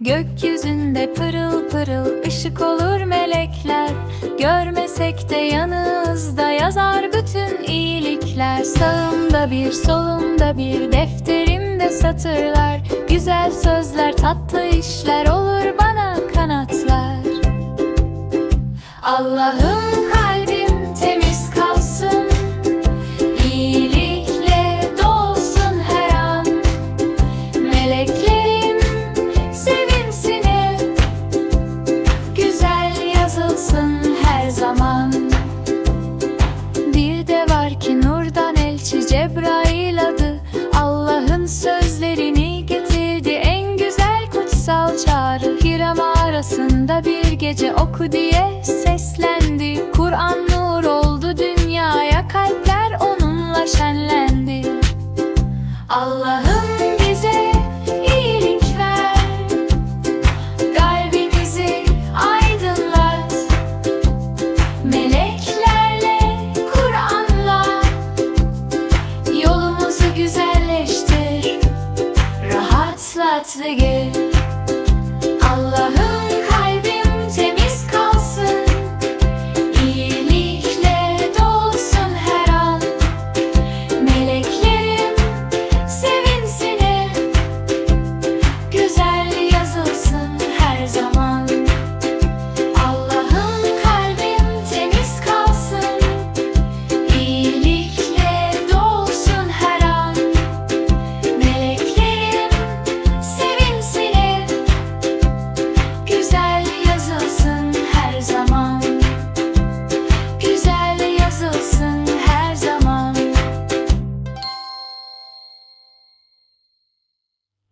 Gökyüzünde pırıl pırıl ışık olur melekler. Görmesek de yanımızda yazar bütün iyilikler. Sağımda bir solumda bir defterimde satırlar. Güzel sözler tatlı işler olur bana kanatlar. Allah'ım elçi Cebrail adı Allah'ın sözlerini getirdi. En güzel kutsal çağrı Hira mağarasında bir gece oku diye seslendi. Kur'an nur oldu dünyaya Kalpler onunla şenlendi. Allah'ım güzelleştir. Rahatlat ve gel